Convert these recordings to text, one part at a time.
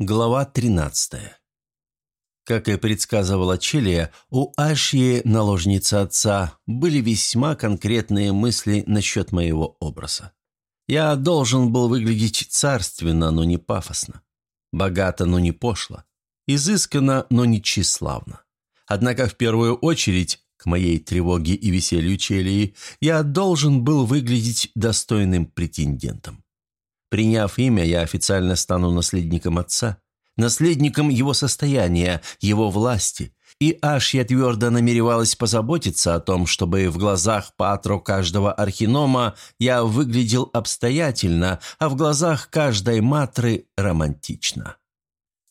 Глава 13. Как и предсказывала Челия, у Ашьи, наложницы отца, были весьма конкретные мысли насчет моего образа. Я должен был выглядеть царственно, но не пафосно. Богато, но не пошло. Изысканно, но не тщеславно. Однако в первую очередь, к моей тревоге и веселью Челии, я должен был выглядеть достойным претендентом. Приняв имя, я официально стану наследником отца, наследником его состояния, его власти. И аж я твердо намеревалась позаботиться о том, чтобы в глазах патру каждого архинома я выглядел обстоятельно, а в глазах каждой матры романтично.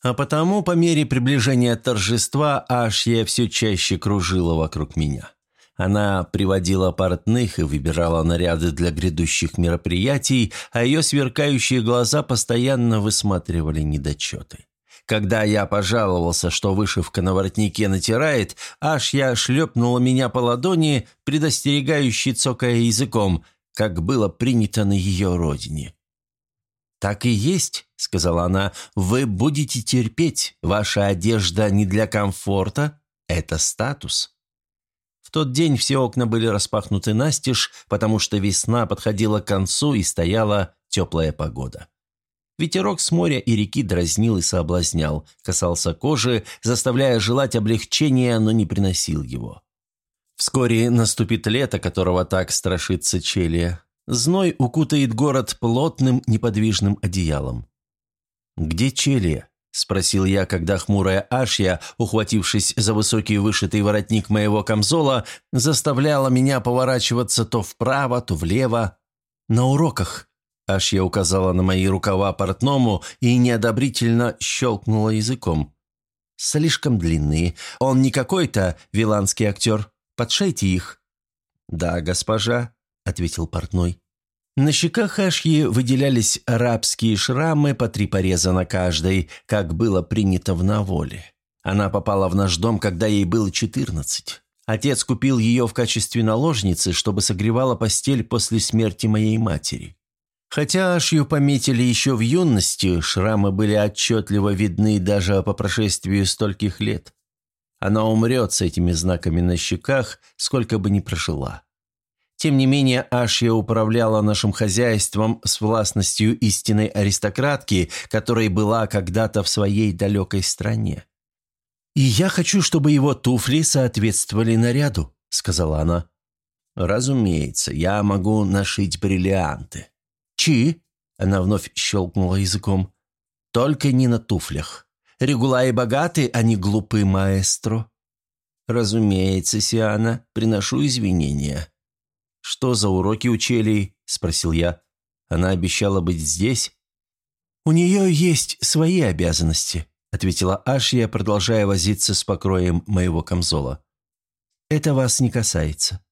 А потому, по мере приближения торжества, аж я все чаще кружила вокруг меня. Она приводила портных и выбирала наряды для грядущих мероприятий, а ее сверкающие глаза постоянно высматривали недочеты. Когда я пожаловался, что вышивка на воротнике натирает, аж я шлепнула меня по ладони, предостерегающий цокая языком, как было принято на ее родине. «Так и есть», — сказала она, — «вы будете терпеть. Ваша одежда не для комфорта, это статус» тот день все окна были распахнуты настежь, потому что весна подходила к концу и стояла теплая погода. Ветерок с моря и реки дразнил и соблазнял, касался кожи, заставляя желать облегчения, но не приносил его. Вскоре наступит лето, которого так страшится Челия. Зной укутает город плотным неподвижным одеялом. Где Челия? – спросил я, когда хмурая Ашья, ухватившись за высокий вышитый воротник моего камзола, заставляла меня поворачиваться то вправо, то влево. «На уроках», – Ашья указала на мои рукава портному и неодобрительно щелкнула языком. «Слишком длинные. Он не какой-то виланский актер. Подшейте их». «Да, госпожа», – ответил портной. На щеках Ашьи выделялись арабские шрамы, по три пореза на каждой, как было принято в Наволе. Она попала в наш дом, когда ей было четырнадцать. Отец купил ее в качестве наложницы, чтобы согревала постель после смерти моей матери. Хотя Ашью пометили еще в юности, шрамы были отчетливо видны даже по прошествию стольких лет. Она умрет с этими знаками на щеках, сколько бы ни прожила. Тем не менее, Ашья управляла нашим хозяйством с властностью истинной аристократки, которой была когда-то в своей далекой стране. «И я хочу, чтобы его туфли соответствовали наряду», — сказала она. «Разумеется, я могу нашить бриллианты». «Чи?» — она вновь щелкнула языком. «Только не на туфлях. Регулаи богаты, а не глупый маэстро». «Разумеется, Сиана, приношу извинения». «Что за уроки учили?» – спросил я. «Она обещала быть здесь?» «У нее есть свои обязанности», – ответила Ашья, продолжая возиться с покроем моего камзола. «Это вас не касается».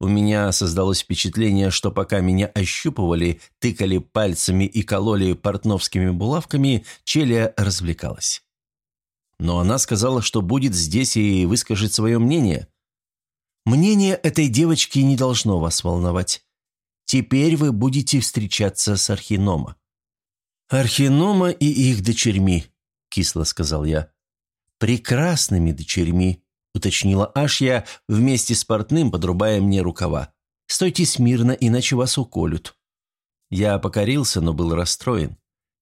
У меня создалось впечатление, что пока меня ощупывали, тыкали пальцами и кололи портновскими булавками, Челия развлекалась. Но она сказала, что будет здесь и выскажет свое мнение. Мнение этой девочки не должно вас волновать. Теперь вы будете встречаться с Архинома». «Архинома и их дочерьми», — кисло сказал я. «Прекрасными дочерьми», — уточнила Ашья, вместе с портным подрубая мне рукава. «Стойте смирно, иначе вас уколют». Я покорился, но был расстроен.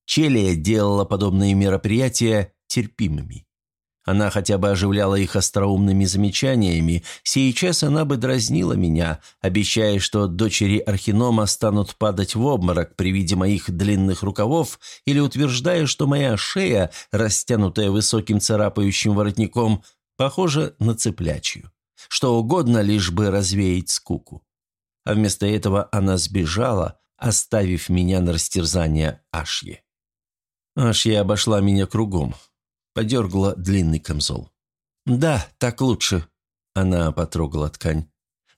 Челия делала подобные мероприятия терпимыми. Она хотя бы оживляла их остроумными замечаниями, сейчас она бы дразнила меня, обещая, что дочери Архинома станут падать в обморок при виде моих длинных рукавов, или утверждая, что моя шея, растянутая высоким царапающим воротником, похожа на цыплячью. Что угодно, лишь бы развеять скуку. А вместо этого она сбежала, оставив меня на растерзание Ашье. Ашья обошла меня кругом. Подергала длинный камзол. «Да, так лучше», — она потрогала ткань.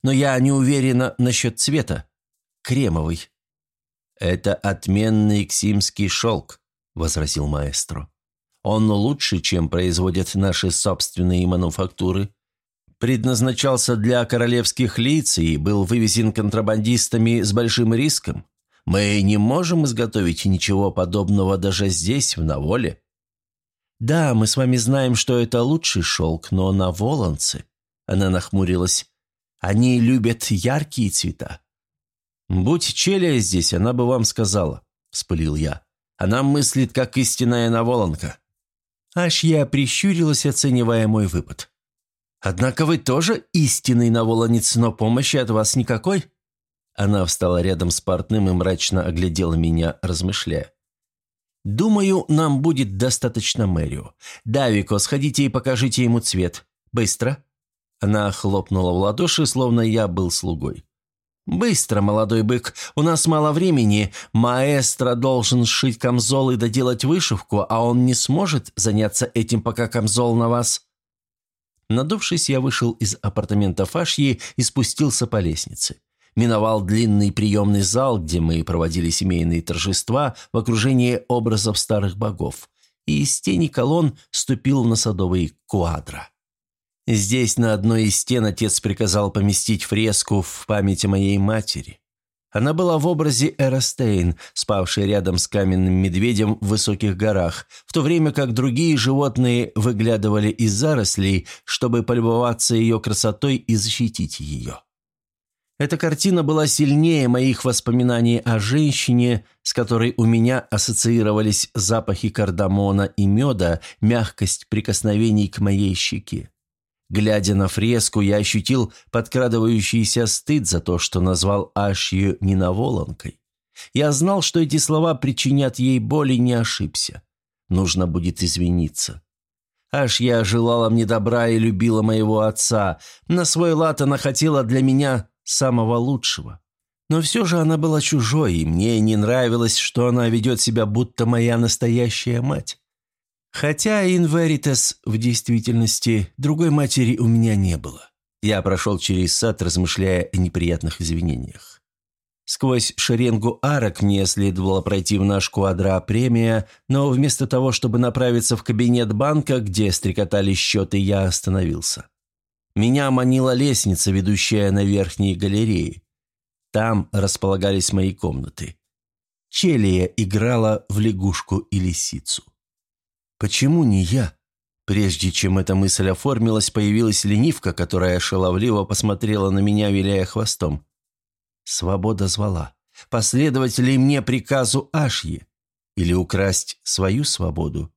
«Но я не уверена насчет цвета. Кремовый». «Это отменный ксимский шелк», — возразил маэстро. «Он лучше, чем производят наши собственные мануфактуры. Предназначался для королевских лиц и был вывезен контрабандистами с большим риском. Мы не можем изготовить ничего подобного даже здесь, в Наволе». «Да, мы с вами знаем, что это лучший шелк, но на волонцы...» Она нахмурилась. «Они любят яркие цвета». «Будь Челия здесь, она бы вам сказала», — вспылил я. «Она мыслит, как истинная наволонка». Аж я прищурилась, оценивая мой выпад. «Однако вы тоже истинный наволонец, но помощи от вас никакой?» Она встала рядом с портным и мрачно оглядела меня, размышляя. «Думаю, нам будет достаточно Мэрио. Давико, сходите и покажите ему цвет. Быстро!» Она хлопнула в ладоши, словно я был слугой. «Быстро, молодой бык, у нас мало времени. Маэстро должен сшить камзол и доделать вышивку, а он не сможет заняться этим, пока камзол на вас». Надувшись, я вышел из апартамента Фашьи и спустился по лестнице. Миновал длинный приемный зал, где мы проводили семейные торжества в окружении образов старых богов, и из тени колонн ступил на садовый куадро. Здесь на одной из стен отец приказал поместить фреску в память о моей матери. Она была в образе Эростейн, спавшей рядом с каменным медведем в высоких горах, в то время как другие животные выглядывали из зарослей, чтобы полюбоваться ее красотой и защитить ее. Эта картина была сильнее моих воспоминаний о женщине, с которой у меня ассоциировались запахи кардамона и меда, мягкость прикосновений к моей щеке. Глядя на фреску, я ощутил подкрадывающийся стыд за то, что назвал Ашью ненаволонкой. Я знал, что эти слова причинят ей боль и не ошибся. Нужно будет извиниться. Ашья желала мне добра и любила моего отца. На свой лад она хотела для меня самого лучшего. Но все же она была чужой, и мне не нравилось, что она ведет себя, будто моя настоящая мать. Хотя Инверитас в действительности другой матери у меня не было. Я прошел через сад, размышляя о неприятных извинениях. Сквозь шеренгу арок мне следовало пройти в наш квадра премия, но вместо того, чтобы направиться в кабинет банка, где стрекотали счеты, я остановился. Меня манила лестница, ведущая на верхние галереи. Там располагались мои комнаты. Челия играла в лягушку и лисицу. Почему не я? Прежде чем эта мысль оформилась, появилась ленивка, которая шаловливо посмотрела на меня, виляя хвостом. Свобода звала. Последовать ли мне приказу Ашьи? Или украсть свою свободу?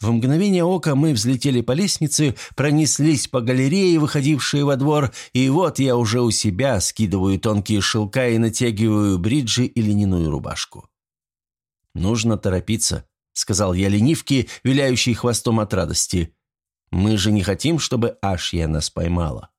В мгновение ока мы взлетели по лестнице, пронеслись по галерее, выходившей во двор, и вот я уже у себя скидываю тонкие шелка и натягиваю бриджи и льняную рубашку. Нужно торопиться сказал я ленивке, виляющей хвостом от радости. «Мы же не хотим, чтобы Ашья нас поймала».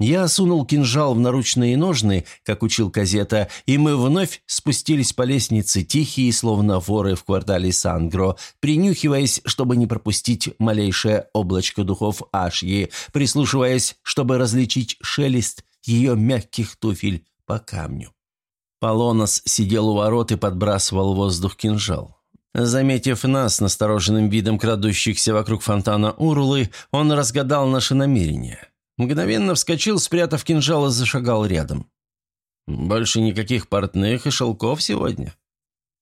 Я сунул кинжал в наручные ножны, как учил Казета, и мы вновь спустились по лестнице, тихие, словно воры в квартале Сангро, принюхиваясь, чтобы не пропустить малейшее облачко духов Ашьи, прислушиваясь, чтобы различить шелест ее мягких туфель по камню. Полонос сидел у ворот и подбрасывал воздух кинжал. Заметив нас настороженным видом крадущихся вокруг фонтана Урлы, он разгадал наши намерения. Мгновенно вскочил, спрятав кинжал и зашагал рядом. «Больше никаких портных и шелков сегодня?»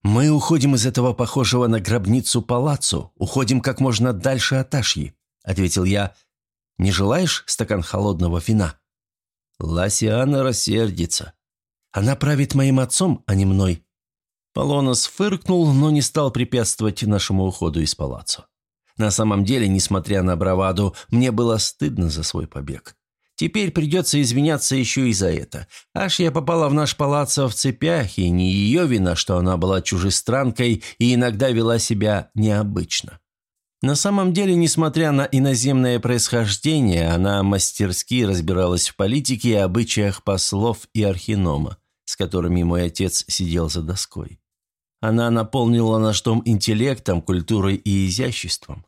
«Мы уходим из этого похожего на гробницу палаццо, уходим как можно дальше от Ашьи», — ответил я. «Не желаешь стакан холодного вина?» Ласиана рассердится. «Она правит моим отцом, а не мной», Полонос фыркнул, но не стал препятствовать нашему уходу из палаццо. На самом деле, несмотря на браваду, мне было стыдно за свой побег. Теперь придется извиняться еще и за это. Аж я попала в наш палаццо в цепях, и не ее вина, что она была чужестранкой и иногда вела себя необычно. На самом деле, несмотря на иноземное происхождение, она мастерски разбиралась в политике и обычаях послов и архинома, с которыми мой отец сидел за доской. Она наполнила наш дом интеллектом, культурой и изяществом.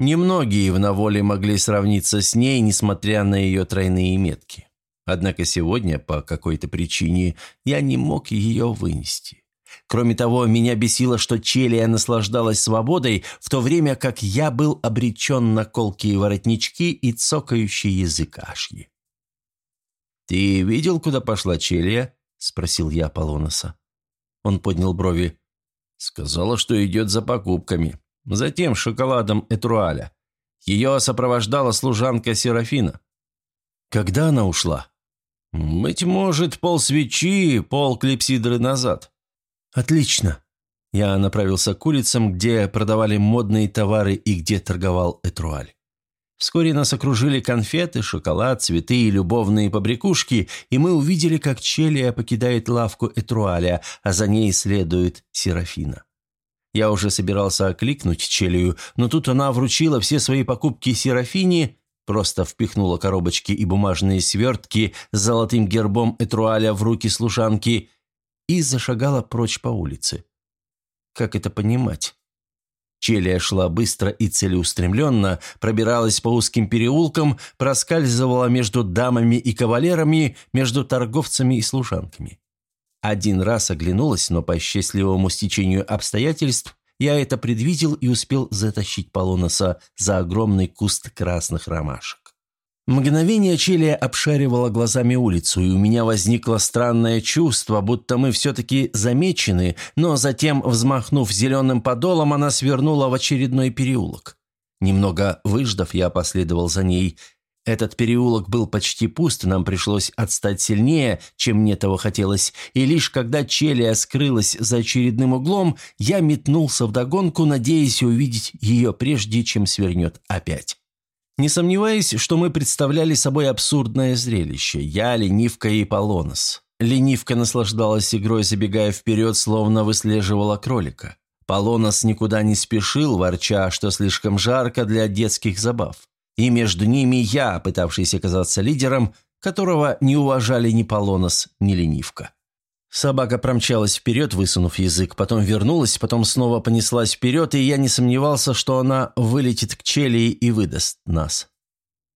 Немногие в Наволе могли сравниться с ней, несмотря на ее тройные метки. Однако сегодня, по какой-то причине, я не мог ее вынести. Кроме того, меня бесило, что Челия наслаждалась свободой, в то время как я был обречен на колкие воротнички и цокающий язык Ашьи. «Ты видел, куда пошла Челия?» – спросил я Аполлоноса. Он поднял брови. «Сказала, что идет за покупками. Затем шоколадом Этруаля. Ее сопровождала служанка Серафина. Когда она ушла? Быть может, пол свечи, пол клипсидры назад. Отлично. Я направился к улицам, где продавали модные товары и где торговал Этруаль. Вскоре нас окружили конфеты, шоколад, цветы и любовные побрякушки, и мы увидели, как Челия покидает лавку Этруаля, а за ней следует Серафина. Я уже собирался окликнуть Челию, но тут она вручила все свои покупки Серафине, просто впихнула коробочки и бумажные свертки с золотым гербом Этруаля в руки служанки и зашагала прочь по улице. Как это понимать? Челия шла быстро и целеустремленно, пробиралась по узким переулкам, проскальзывала между дамами и кавалерами, между торговцами и служанками. Один раз оглянулась, но по счастливому стечению обстоятельств я это предвидел и успел затащить Полоноса за огромный куст красных ромашек. Мгновение Челия обшаривала глазами улицу, и у меня возникло странное чувство, будто мы все-таки замечены, но затем, взмахнув зеленым подолом, она свернула в очередной переулок. Немного выждав, я последовал за ней. Этот переулок был почти пуст, нам пришлось отстать сильнее, чем мне того хотелось, и лишь когда Челия скрылась за очередным углом, я метнулся вдогонку, надеясь увидеть ее прежде, чем свернет опять. Не сомневаюсь, что мы представляли собой абсурдное зрелище. Я, Ленивка и Полонос. Ленивка наслаждалась игрой, забегая вперед, словно выслеживала кролика. Полонос никуда не спешил, ворча, что слишком жарко для детских забав. И между ними я, пытавшийся казаться лидером, которого не уважали ни Полонос, ни Ленивка. Собака промчалась вперед, высунув язык, потом вернулась, потом снова понеслась вперед, и я не сомневался, что она вылетит к челии и выдаст нас.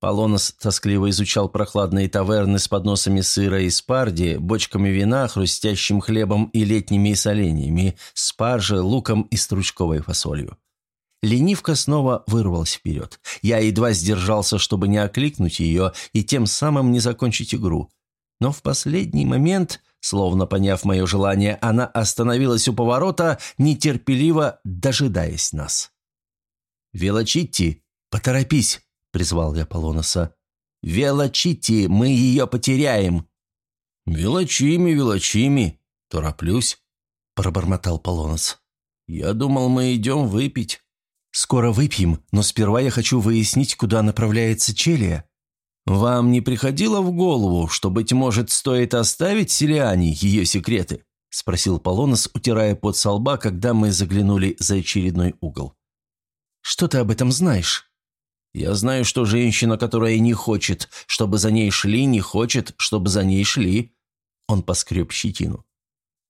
Полонос тоскливо изучал прохладные таверны с подносами сыра и спарди, бочками вина, хрустящим хлебом и летними соленьями, спаржей, луком и стручковой фасолью. Ленивка снова вырвалась вперед. Я едва сдержался, чтобы не окликнуть ее и тем самым не закончить игру. Но в последний момент Словно поняв мое желание, она остановилась у поворота, нетерпеливо дожидаясь нас. «Велочитти, поторопись!» – призвал я Полоноса. «Велочитти, мы ее потеряем!» «Велочими, велочими, тороплюсь», – пробормотал Полонос. «Я думал, мы идем выпить». «Скоро выпьем, но сперва я хочу выяснить, куда направляется Челия», «Вам не приходило в голову, что, быть может, стоит оставить Селиане ее секреты?» – спросил Полонос, утирая пот со лба, когда мы заглянули за очередной угол. «Что ты об этом знаешь?» «Я знаю, что женщина, которая не хочет, чтобы за ней шли, не хочет, чтобы за ней шли». Он поскреб щетину.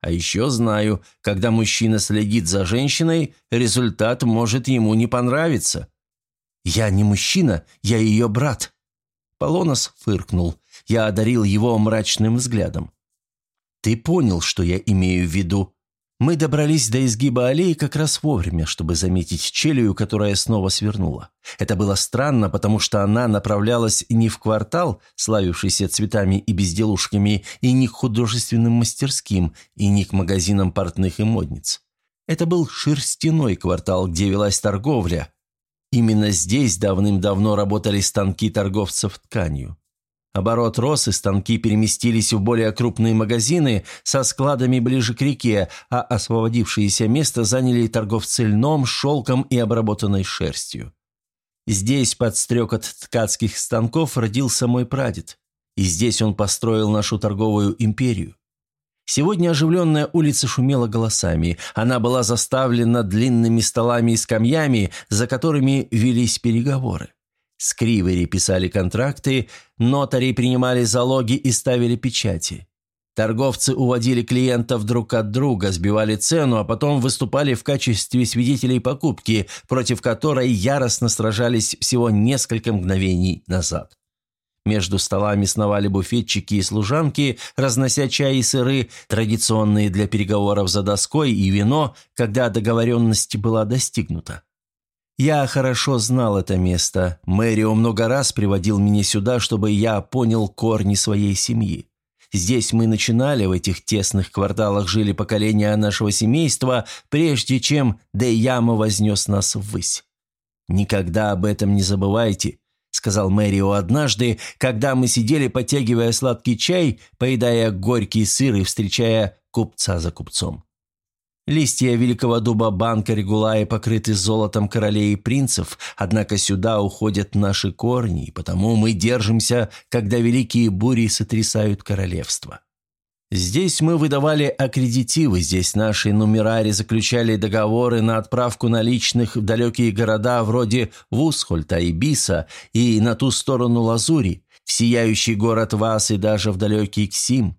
«А еще знаю, когда мужчина следит за женщиной, результат может ему не понравиться». «Я не мужчина, я ее брат», Полонос фыркнул. Я одарил его мрачным взглядом. «Ты понял, что я имею в виду. Мы добрались до изгиба аллеи как раз вовремя, чтобы заметить челюю, которая снова свернула. Это было странно, потому что она направлялась не в квартал, славившийся цветами и безделушками, и не к художественным мастерским, и не к магазинам портных и модниц. Это был шерстяной квартал, где велась торговля, Именно здесь давным-давно работали станки торговцев тканью. Оборот рос, и станки переместились в более крупные магазины со складами ближе к реке, а освободившееся место заняли торговцы льном, шелком и обработанной шерстью. Здесь под стрекот ткацких станков родился мой прадед, и здесь он построил нашу торговую империю. Сегодня оживленная улица шумела голосами. Она была заставлена длинными столами и скамьями, за которыми велись переговоры. Скривери писали контракты, нотари принимали залоги и ставили печати. Торговцы уводили клиентов друг от друга, сбивали цену, а потом выступали в качестве свидетелей покупки, против которой яростно сражались всего несколько мгновений назад. Между столами сновали буфетчики и служанки, разнося чай и сыры, традиционные для переговоров за доской, и вино, когда договоренность была достигнута. Я хорошо знал это место. Мэрио много раз приводил меня сюда, чтобы я понял корни своей семьи. Здесь мы начинали, в этих тесных кварталах жили поколения нашего семейства, прежде чем Дейяма вознес нас ввысь. Никогда об этом не забывайте, сказал Мэрио однажды, когда мы сидели, потягивая сладкий чай, поедая горький сыр и встречая купца за купцом. Листья великого дуба банка Регулаи покрыты золотом королей и принцев, однако сюда уходят наши корни, и потому мы держимся, когда великие бури сотрясают королевство. Здесь мы выдавали аккредитивы, здесь наши нумерари заключали договоры на отправку наличных в далекие города вроде Вусхольта и Биса и на ту сторону Лазури, в сияющий город Вас и даже в далекий Ксим.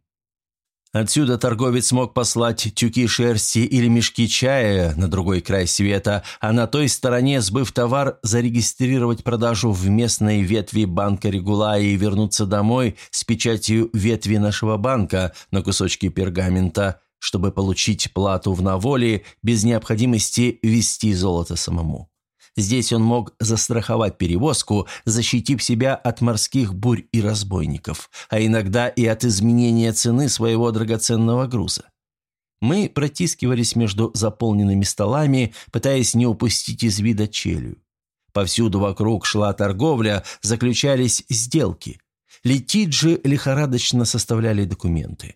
Отсюда торговец мог послать тюки шерсти или мешки чая на другой край света, а на той стороне, сбыв товар, зарегистрировать продажу в местной ветви банка Регула и вернуться домой с печатью ветви нашего банка на кусочке пергамента, чтобы получить плату в наволе без необходимости вести золото самому. Здесь он мог застраховать перевозку, защитив себя от морских бурь и разбойников, а иногда и от изменения цены своего драгоценного груза. Мы протискивались между заполненными столами, пытаясь не упустить из вида челю. Повсюду вокруг шла торговля, заключались сделки. Летиджи лихорадочно составляли документы.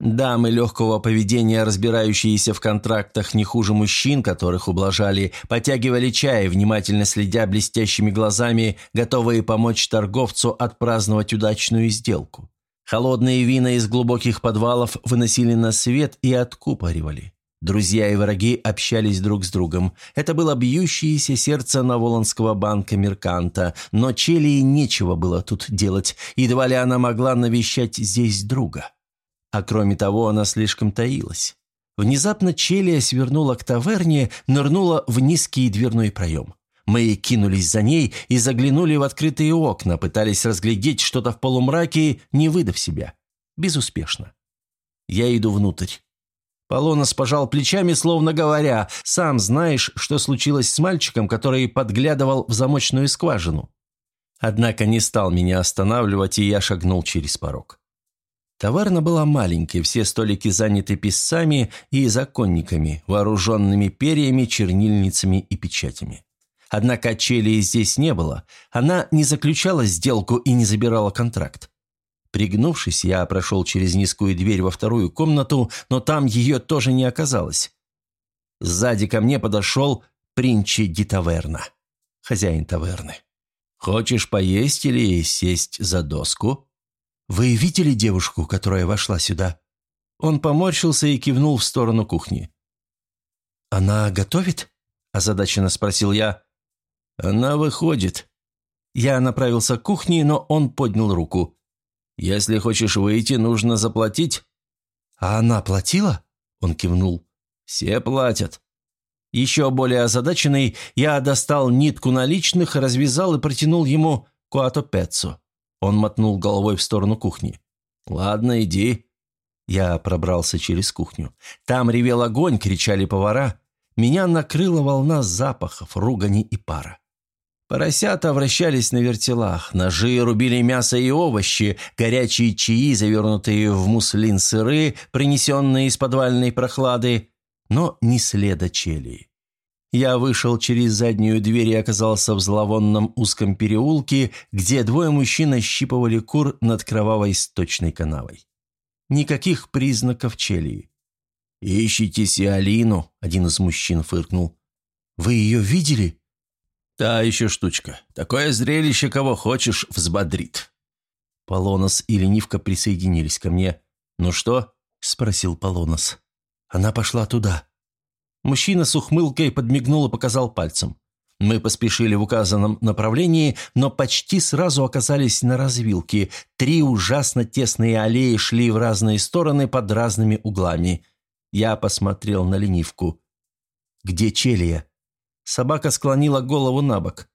Дамы легкого поведения, разбирающиеся в контрактах не хуже мужчин, которых ублажали, потягивали чай, внимательно следя блестящими глазами, готовые помочь торговцу отпраздновать удачную сделку. Холодные вина из глубоких подвалов выносили на свет и откупоривали. Друзья и враги общались друг с другом. Это было бьющееся сердце Наволонского банка Мерканта, но Челии нечего было тут делать, едва ли она могла навещать здесь друга. А кроме того, она слишком таилась. Внезапно Челия свернула к таверне, нырнула в низкий дверной проем. Мы кинулись за ней и заглянули в открытые окна, пытались разглядеть что-то в полумраке, не выдав себя. Безуспешно. Я иду внутрь. Полонос пожал плечами, словно говоря, «Сам знаешь, что случилось с мальчиком, который подглядывал в замочную скважину». Однако не стал меня останавливать, и я шагнул через порог. Товарна была маленькой, все столики заняты писцами и законниками, вооруженными перьями, чернильницами и печатями. Однако Челии здесь не было, она не заключала сделку и не забирала контракт. Пригнувшись, я прошел через низкую дверь во вторую комнату, но там ее тоже не оказалось. Сзади ко мне подошел Принчи Ди Таверна, хозяин таверны. «Хочешь поесть или сесть за доску?» «Вы видели девушку, которая вошла сюда?» Он поморщился и кивнул в сторону кухни. «Она готовит?» – озадаченно спросил я. «Она выходит». Я направился к кухне, но он поднял руку. «Если хочешь выйти, нужно заплатить». «А она платила?» – он кивнул. «Все платят». Еще более озадаченный, я достал нитку наличных, развязал и протянул ему куато пеццо. Он мотнул головой в сторону кухни. «Ладно, иди». Я пробрался через кухню. Там ревел огонь, кричали повара. Меня накрыла волна запахов, ругани и пара. Поросята вращались на вертелах, ножи рубили мясо и овощи, горячие чаи, завернутые в муслин сыры, принесенные из подвальной прохлады, но ни следа челии. Я вышел через заднюю дверь и оказался в зловонном узком переулке, где двое мужчин ощипывали кур над кровавой сточной канавой. Никаких признаков челии. «Ищите Сиалину», — один из мужчин фыркнул. «Вы ее видели?» «Та еще штучка. Такое зрелище, кого хочешь, взбодрит». Полонос и Ленивка присоединились ко мне. «Ну что?» — спросил Полонос. «Она пошла туда», Мужчина с ухмылкой подмигнул и показал пальцем. Мы поспешили в указанном направлении, но почти сразу оказались на развилке. Три ужасно тесные аллеи шли в разные стороны под разными углами. Я посмотрел на ленивку. «Где Челия?» Собака склонила голову на бок.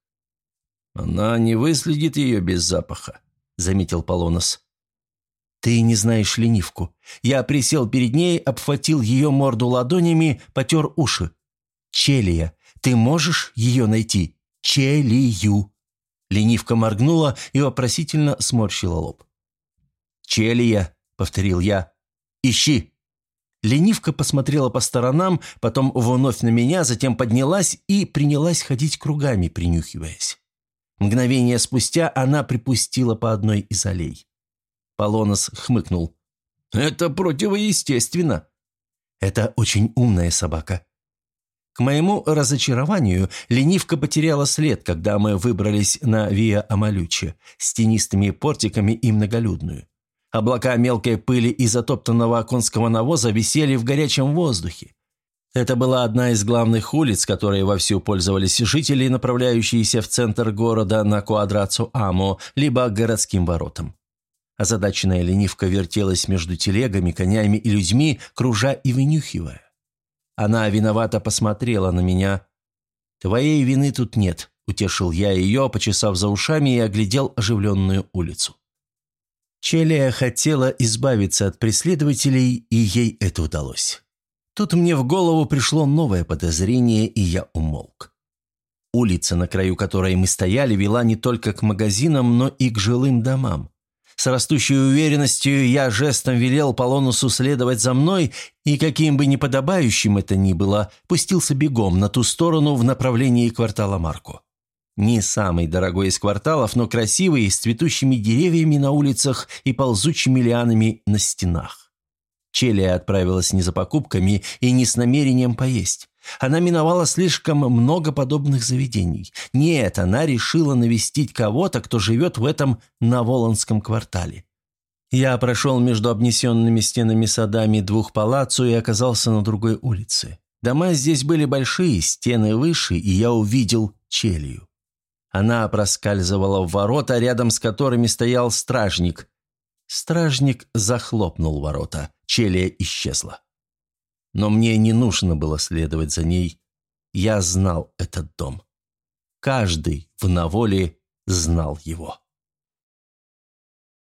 «Она не выследит ее без запаха», — заметил Полонос. «Ты не знаешь ленивку. Я присел перед ней, обхватил ее морду ладонями, потер уши. Челия, ты можешь ее найти? Челию!» Ленивка моргнула и вопросительно сморщила лоб. «Челия, — повторил я. «Ищи!» Ленивка посмотрела по сторонам, потом вновь на меня, затем поднялась и принялась ходить кругами, принюхиваясь. Мгновение спустя она припустила по одной из аллей. Полонос хмыкнул. «Это противоестественно». «Это очень умная собака». К моему разочарованию, ленивка потеряла след, когда мы выбрались на Виа Амалюче с тенистыми портиками и многолюдную. Облака мелкой пыли и затоптанного конского навоза висели в горячем воздухе. Это была одна из главных улиц, которой вовсю пользовались жители, направляющиеся в центр города на Куадрацу Амо, либо городским воротам. Озадаченная ленивка вертелась между телегами, конями и людьми, кружа и вынюхивая. Она виновато посмотрела на меня. «Твоей вины тут нет», — утешил я ее, почесав за ушами и оглядел оживленную улицу. Челия хотела избавиться от преследователей, и ей это удалось. Тут мне в голову пришло новое подозрение, и я умолк. Улица, на краю которой мы стояли, вела не только к магазинам, но и к жилым домам. С растущей уверенностью я жестом велел Полонусу следовать за мной, и каким бы неподобающим это ни было, пустился бегом на ту сторону в направлении квартала Марко. Не самый дорогой из кварталов, но красивый, с цветущими деревьями на улицах и ползучими лианами на стенах. Челия отправилась не за покупками и не с намерением поесть. Она миновала слишком много подобных заведений. Нет, она решила навестить кого-то, кто живет в этом Наволонском квартале. Я прошел между обнесенными стенами садами двух палаццо и оказался на другой улице. Дома здесь были большие, стены выше, и я увидел челью. Она проскальзывала в ворота, рядом с которыми стоял стражник. Стражник захлопнул ворота. Челия исчезла. Но мне не нужно было следовать за ней. Я знал этот дом. Каждый в Наволе знал его.